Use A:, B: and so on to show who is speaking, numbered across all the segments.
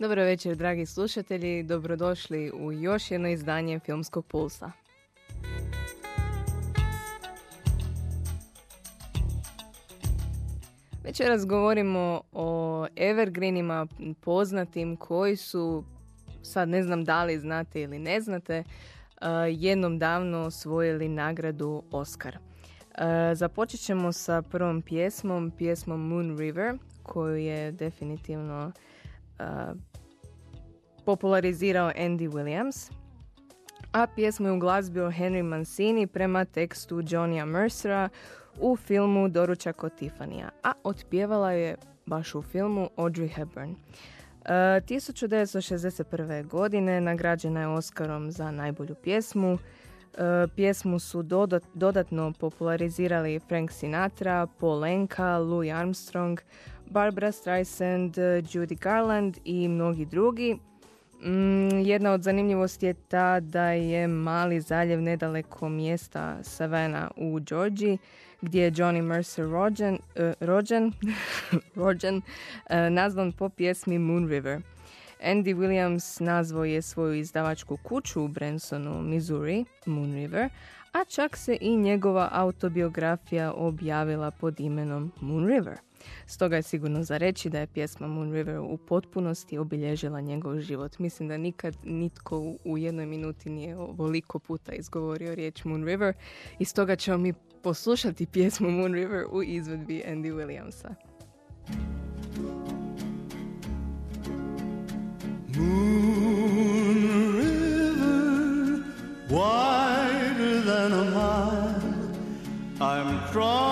A: Dobro večer, dragi slušatelji. Dobrodošli u još jedno izdanje Filmskog pulsa. Večeras govorimo o evergreenima poznatim koji su, sad ne znam da li znate ili ne znate, uh, jednom davno osvojili nagradu Oscar. Uh, Započet ćemo sa prvom pjesmom, pjesmom Moon River, koju je definitivno uh, popularizirao Andy Williams, a pjesmu je uglazbio Henry Mancini prema tekstu Johnnya Mercera u filmu Doručak od Tiffanyja, a otpjevala je baš u filmu Audrey Hepburn. E, 1961. godine nagrađena je Oscarom za najbolju pjesmu. E, pjesmu su dodat- dodatno popularizirali Frank Sinatra, Paul Anka, Louis Armstrong, Barbara Streisand, Judy Garland i mnogi drugi. Mm, jedna od zanimljivosti je ta da je mali zaljev nedaleko mjesta Savannah u Georgiji gdje je Johnny Mercer rođen, e, rođen, rođen e, nazvan po pjesmi Moon River. Andy Williams nazvao je svoju izdavačku kuću u Bransonu, Missouri, Moon River, a čak se i njegova autobiografija objavila pod imenom Moon River. Stoga je sigurno za reći da je pjesma Moon River u potpunosti obilježila njegov život. Mislim da nikad nitko u- jednoj minuti nije ovoliko puta izgovorio riječ Moon River i stoga ćemo mi poslušati pjesmu Moon River u izvedbi Andy Williamsa.
B: Moon River, wider than a mile. I'm crossing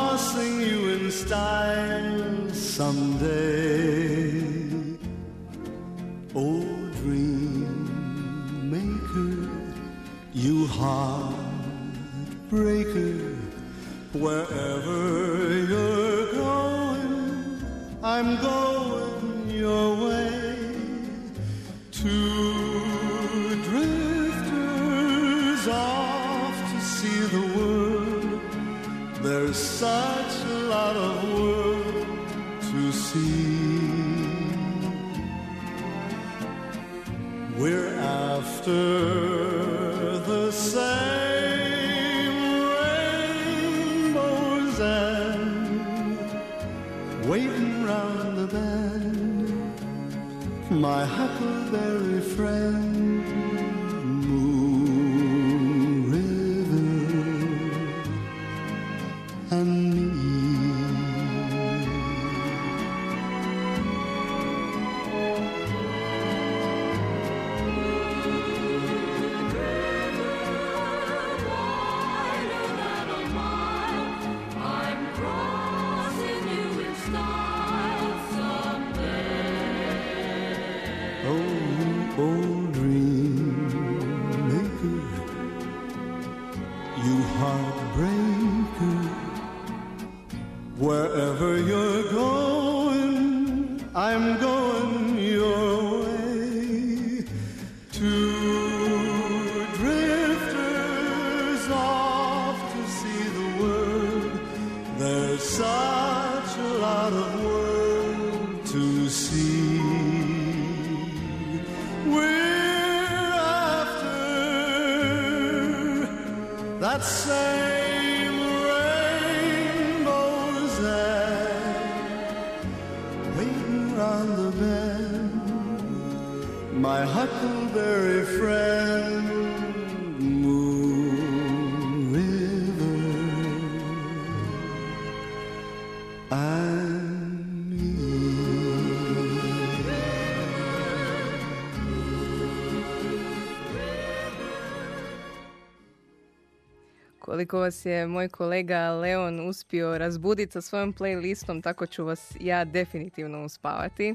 B: heartbreaker, wherever you're going, I'm going your way. Two drifters off to see the world. There's such a lot of world to see. We're after huckleberry friend,
A: Koliko vas je moj kolega Leon uspio razbuditi sa svojom playlistom, tako ću vas ja definitivno uspavati.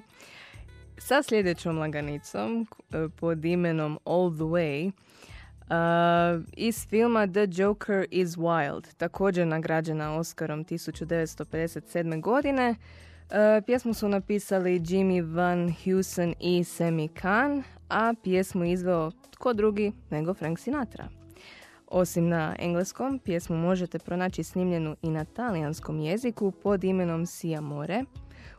A: sa sljedećom laganicom e, pod imenom All the Way uh, iz filma The Joker is Wild, također nagrađena Oscarom 1957. godine. Uh, pjesmu su napisali Jimmy Van Heusen i Sammy Kahn, a pjesmu izveo tko drugi nego Frank Sinatra. Osim na engleskom, pjesmu možete pronaći snimljenu i na talijanskom jeziku pod imenom Sia More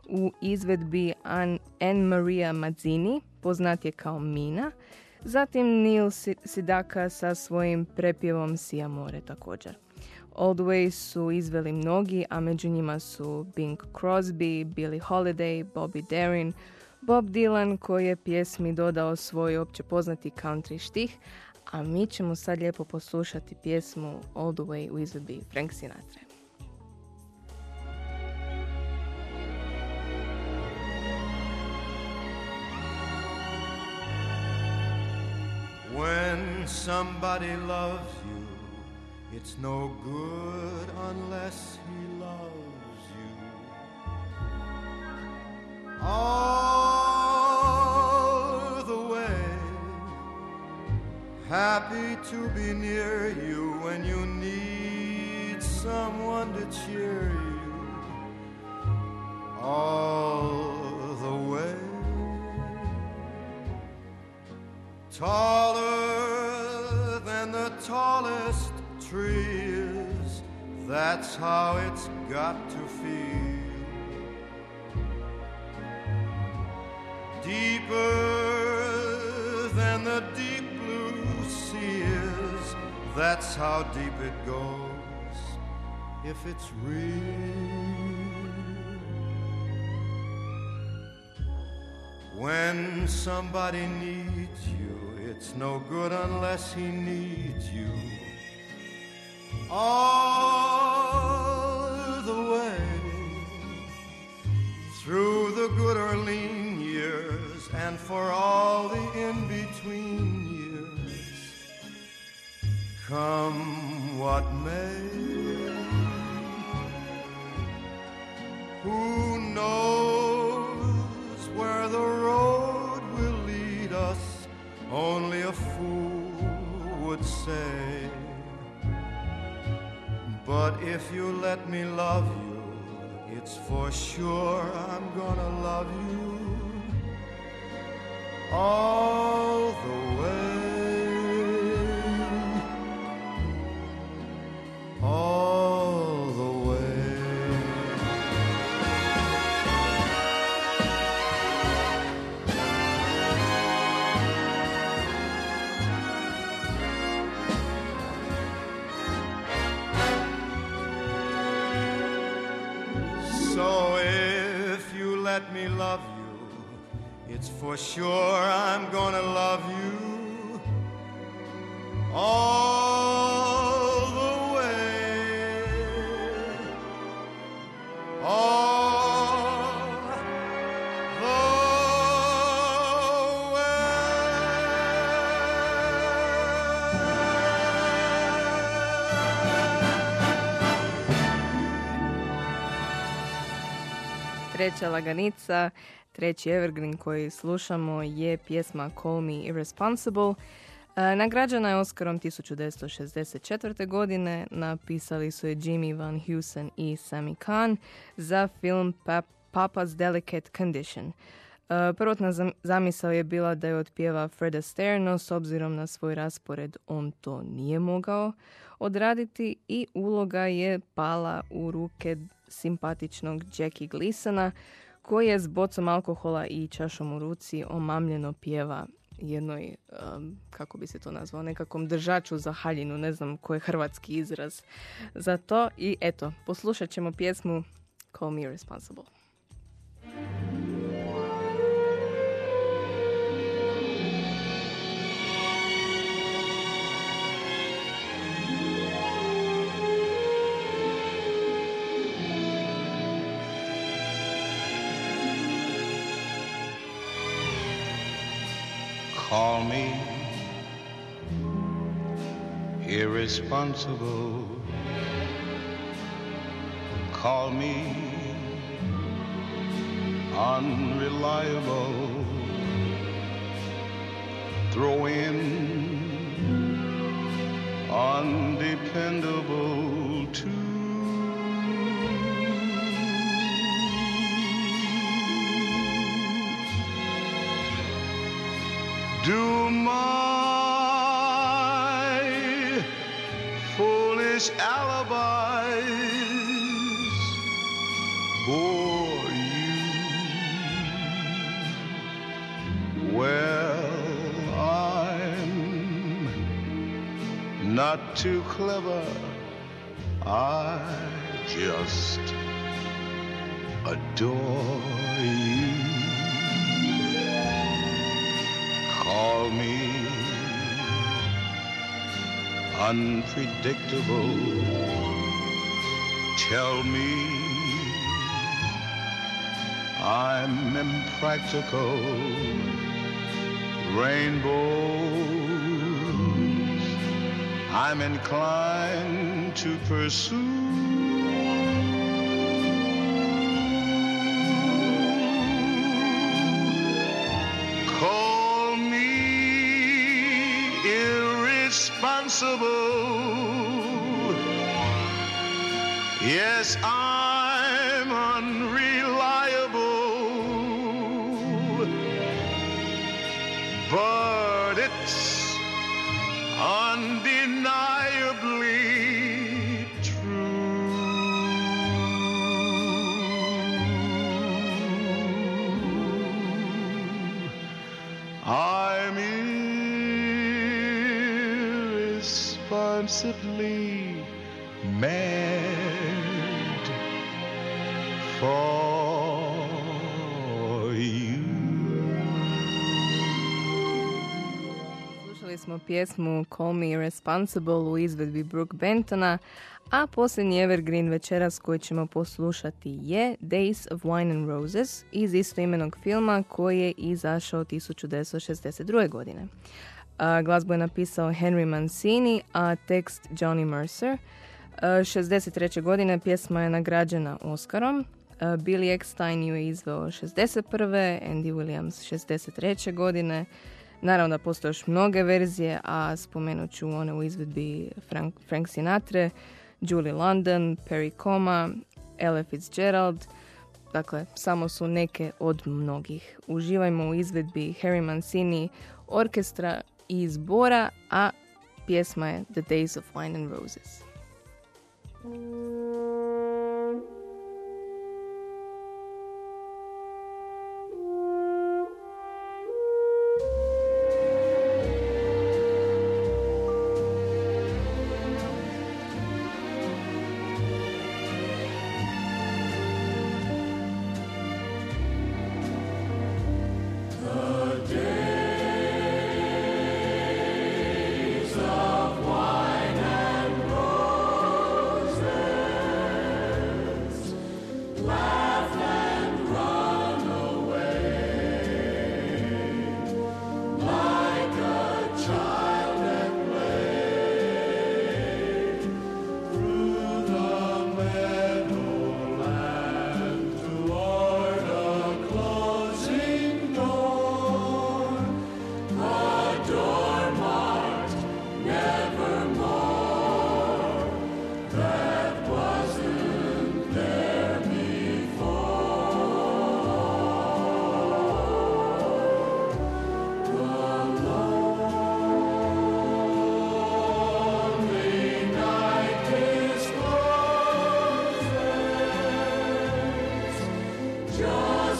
A: u izvedbi Anne Maria Mazzini, poznat je kao Mina, zatim Neil Sidaka sa svojim prepjevom Sia More također. The Way su izveli mnogi, a među njima su Bing Crosby, Billie Holiday, Bobby Darin, Bob Dylan koji je pjesmi dodao svoj opće poznati country štih, a mi ćemo sad lijepo poslušati pjesmu All the Way u izvedbi Frank Sinatra.
B: When somebody loves you, it's no good unless he loves you. All happy to be near you when you need someone to cheer you. All the way. Taller than the tallest trees, that's how it's got to feel. Deeper that's how deep it goes if it's real. When somebody needs you, it's no good unless he needs you. All the way through the good or lean years and for all the in between. Come what may. Who knows where the road will lead us? Only a fool would say. But if you let me love you, it's for sure I'm gonna love you all the way. For sure I'm gonna love you
A: Treća laganica, treći evergreen koji slušamo je pjesma Call Me Irresponsible. E, Nagrađena je Oscarom 1964. godine, napisali su je Jimmy Van Heusen i Sammy Kahn za film Pa- Papa's Delicate Condition. E, Prvotna zam- zamisao je bila da je otpjeva Fred Astaire, no s obzirom na svoj raspored on to nije mogao odraditi i uloga je pala u ruke simpatičnog Jackie Gleasona koji je s bocom alkohola i čašom u ruci omamljeno pjeva jednoj, um, kako bi se to nazvao, nekakvom držaču za haljinu, ne znam koji je hrvatski izraz za to. I eto, poslušat ćemo pjesmu Call Me Irresponsible.
C: call me irresponsible. Call me unreliable. Throw in undependable too. Do my foolish alibis bore you? Well, I'm not too clever. I just adore you. Call me unpredictable. Tell me I'm impractical. Rainbows I'm inclined to pursue. Irresponsible. Yes, I'm unreliable. But it's undeniably
A: smo pjesmu Call Me Irresponsible u izvedbi Brooke Bentona, a posljednji evergreen večeras koji ćemo poslušati je Days of Wine and Roses iz istoimenog filma koji je izašao 1962. godine. A, glazbu je napisao Henry Mancini, a tekst Johnny Mercer. A, 63. godine pjesma je nagrađena Oscarom. A, Billy Eckstein ju je izveo 61. Andy Williams 63. godine. Naravno da postoje još mnoge verzije, a spomenut ću one u izvedbi Frank, Frank Sinatra, Julie London, Perry Como, Ella Fitzgerald. Dakle, samo su neke od mnogih. Uživajmo u izvedbi Harry Mancini, orkestra i zbora, a pjesma je The Days of Wine and Roses.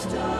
A: still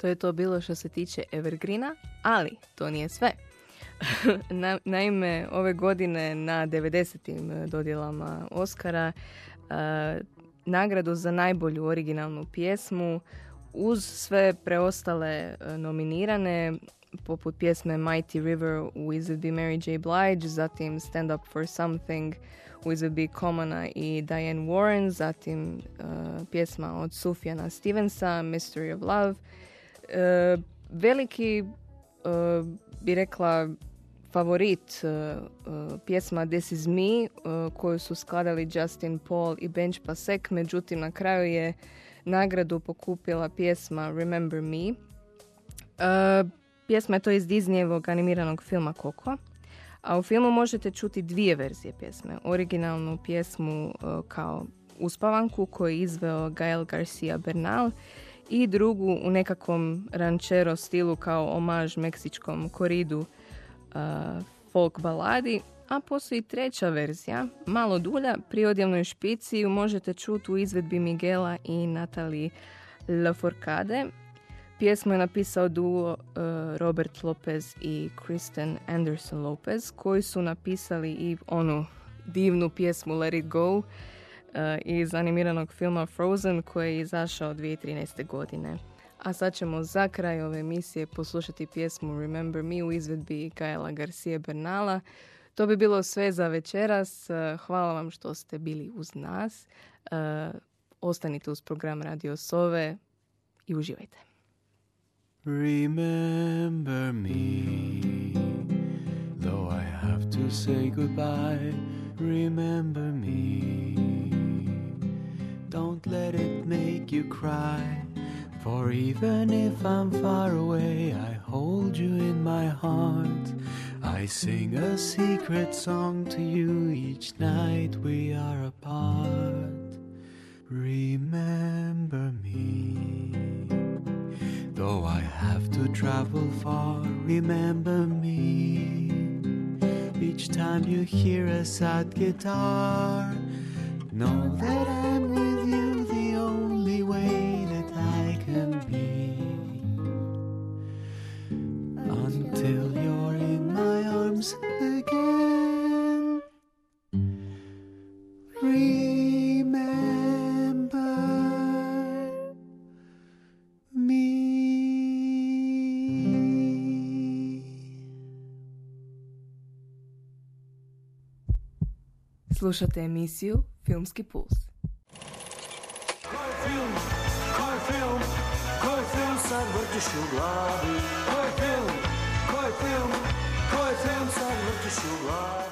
A: To je to bilo što se tiče Evergreena, ali to nije sve. naime, ove godine na 90. dodjelama Oscara nagradu za najbolju originalnu pjesmu uz sve preostale nominirane poput pjesme Mighty River u izvedbi Mary J. Blige, zatim Stand Up For Something u izvedbi Komana i Diane Warren, zatim uh, pjesma od Sufjana Stevensa, Mystery of Love. Uh, veliki, uh, bi rekla, favorit pjesma This Is Me, koju su skladali Justin Paul i Bench Pasek, međutim na kraju je nagradu pokupila pjesma Remember Me. Pjesma je to iz Disneyevog animiranog filma Coco. A u filmu možete čuti dvije verzije pjesme. Originalnu pjesmu e, kao uspavanku koju je izveo Gael Garcia Bernal i drugu u nekakvom rančero stilu kao omaž meksičkom koridu uh, folk baladi, a postoji treća verzija, malo dulja, pri odjevnoj špici ju možete čuti u izvedbi Miguela i Natali Laforcade Pjesmu je napisao duo uh, Robert Lopez i Kristen Anderson Lopez koji su napisali i onu divnu pjesmu Let It Go iz animiranog filma Frozen koji je izašao 2013. godine. A sad ćemo za kraj ove emisije poslušati pjesmu Remember Me u izvedbi Gaela Garcia Bernala. To bi bilo sve za večeras. Uh, hvala vam što ste bili uz nas. Ostanite uz program Radio Sove i uživajte.
D: Remember me, though I have to say goodbye. Remember me, don't let it make you cry. For even if I'm far away, I hold you in my heart. I sing a secret song to you each night we are apart. Remember me. Though I have to travel far, remember me. Each time you hear a sad guitar, know that I'm with you the only way that I can be. Until you're in my arms again.
A: Slušate emisiju
B: Filmes que Pulse. Qual filme? Qual filme? Qual filme serve de? Qual filme? Qual filme? Qual filme serve de?